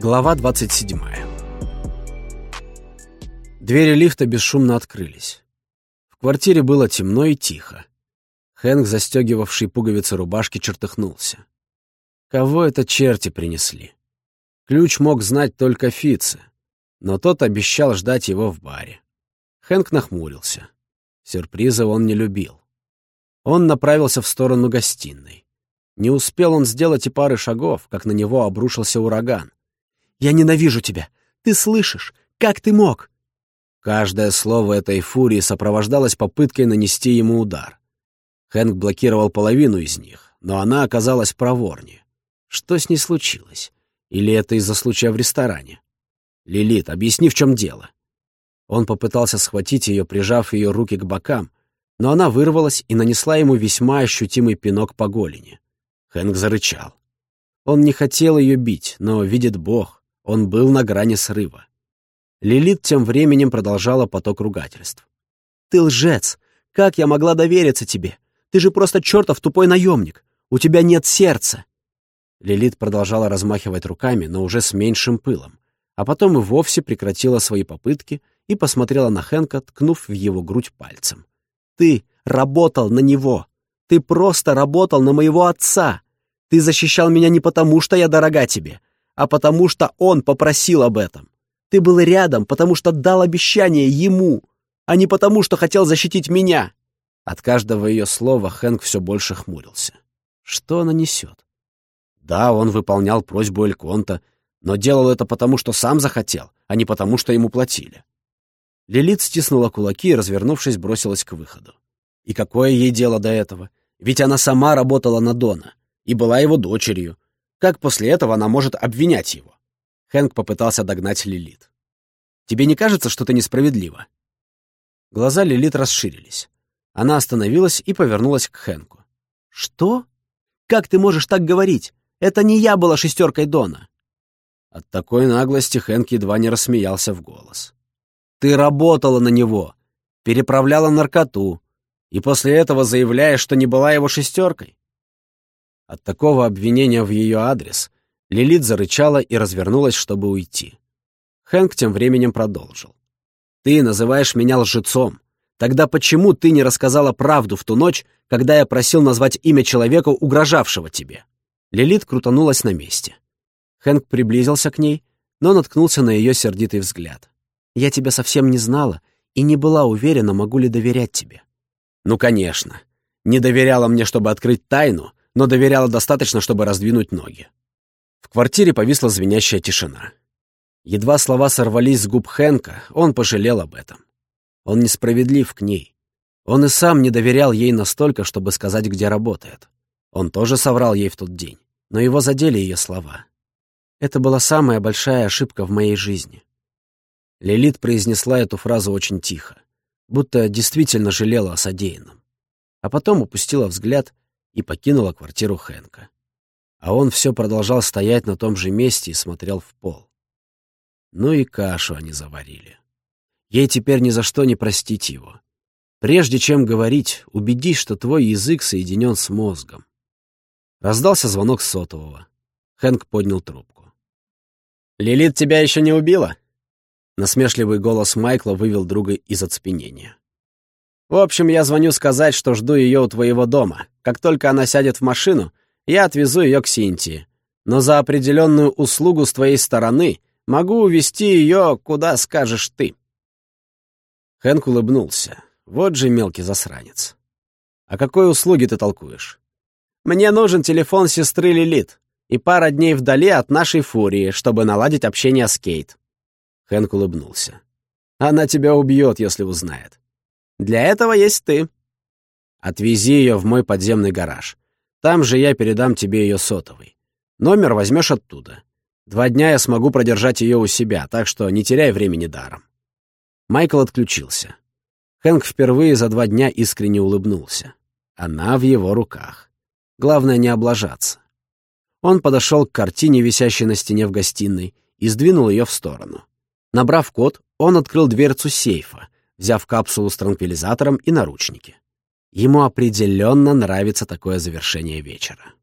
Глава 27 Двери лифта бесшумно открылись. В квартире было темно и тихо. Хэнк, застегивавший пуговицы рубашки, чертыхнулся. Кого это черти принесли? Ключ мог знать только Фице, но тот обещал ждать его в баре. Хэнк нахмурился. Сюрпризы он не любил. Он направился в сторону гостиной. Не успел он сделать и пары шагов, как на него обрушился ураган. «Я ненавижу тебя! Ты слышишь? Как ты мог?» Каждое слово этой фурии сопровождалось попыткой нанести ему удар. Хэнк блокировал половину из них, но она оказалась проворнее. Что с ней случилось? Или это из-за случая в ресторане? «Лилит, объясни, в чем дело». Он попытался схватить ее, прижав ее руки к бокам, но она вырвалась и нанесла ему весьма ощутимый пинок по голени. Хэнк зарычал. Он не хотел ее бить, но, видит Бог, он был на грани срыва. Лилит тем временем продолжала поток ругательств. «Ты лжец! Как я могла довериться тебе? Ты же просто чертов тупой наемник! У тебя нет сердца!» Лилит продолжала размахивать руками, но уже с меньшим пылом, а потом и вовсе прекратила свои попытки и посмотрела на Хэнка, ткнув в его грудь пальцем. «Ты работал на него! Ты просто работал на моего отца. Ты защищал меня не потому, что я дорога тебе, а потому что он попросил об этом. Ты был рядом, потому что дал обещание ему, а не потому, что хотел защитить меня». От каждого ее слова Хэнк все больше хмурился. Что она несет? Да, он выполнял просьбу Эльконта, но делал это потому, что сам захотел, а не потому, что ему платили. Лилит стиснула кулаки и, развернувшись, бросилась к выходу. И какое ей дело до этого? Ведь она сама работала на Дона и была его дочерью. Как после этого она может обвинять его? Хэнк попытался догнать Лилит. «Тебе не кажется, что это несправедливо?» Глаза Лилит расширились. Она остановилась и повернулась к Хэнку. «Что? Как ты можешь так говорить? Это не я была шестеркой Дона!» От такой наглости Хэнк едва не рассмеялся в голос. «Ты работала на него, переправляла наркоту, и после этого заявляешь, что не была его шестеркой? От такого обвинения в ее адрес Лилит зарычала и развернулась, чтобы уйти. Хэнк тем временем продолжил. «Ты называешь меня лжецом. Тогда почему ты не рассказала правду в ту ночь, когда я просил назвать имя человека, угрожавшего тебе?» Лилит крутанулась на месте. Хэнк приблизился к ней, но наткнулся на ее сердитый взгляд. «Я тебя совсем не знала и не была уверена, могу ли доверять тебе. Ну, конечно. Не доверяла мне, чтобы открыть тайну, но доверяла достаточно, чтобы раздвинуть ноги. В квартире повисла звенящая тишина. Едва слова сорвались с губ Хэнка, он пожалел об этом. Он несправедлив к ней. Он и сам не доверял ей настолько, чтобы сказать, где работает. Он тоже соврал ей в тот день, но его задели ее слова. Это была самая большая ошибка в моей жизни. Лилит произнесла эту фразу очень тихо будто действительно жалела о содеянном. А потом упустила взгляд и покинула квартиру Хэнка. А он все продолжал стоять на том же месте и смотрел в пол. Ну и кашу они заварили. Ей теперь ни за что не простить его. Прежде чем говорить, убедись, что твой язык соединен с мозгом. Раздался звонок сотового. Хэнк поднял трубку. «Лилит тебя еще не убила?» Насмешливый голос Майкла вывел друга из оцепенения. «В общем, я звоню сказать, что жду ее у твоего дома. Как только она сядет в машину, я отвезу ее к Синтии. Но за определенную услугу с твоей стороны могу увезти ее, куда скажешь ты». Хэнк улыбнулся. «Вот же мелкий засранец. О какой услуге ты толкуешь?» «Мне нужен телефон сестры Лилит и пара дней вдали от нашей фурии, чтобы наладить общение с Кейт. Хэнк улыбнулся. «Она тебя убьет, если узнает. Для этого есть ты. Отвези ее в мой подземный гараж. Там же я передам тебе ее сотовый. Номер возьмешь оттуда. Два дня я смогу продержать ее у себя, так что не теряй времени даром». Майкл отключился. Хэнк впервые за два дня искренне улыбнулся. Она в его руках. Главное не облажаться. Он подошел к картине, висящей на стене в гостиной, и сдвинул ее в сторону. Набрав код, он открыл дверцу сейфа, взяв капсулу с транквилизатором и наручники. Ему определенно нравится такое завершение вечера.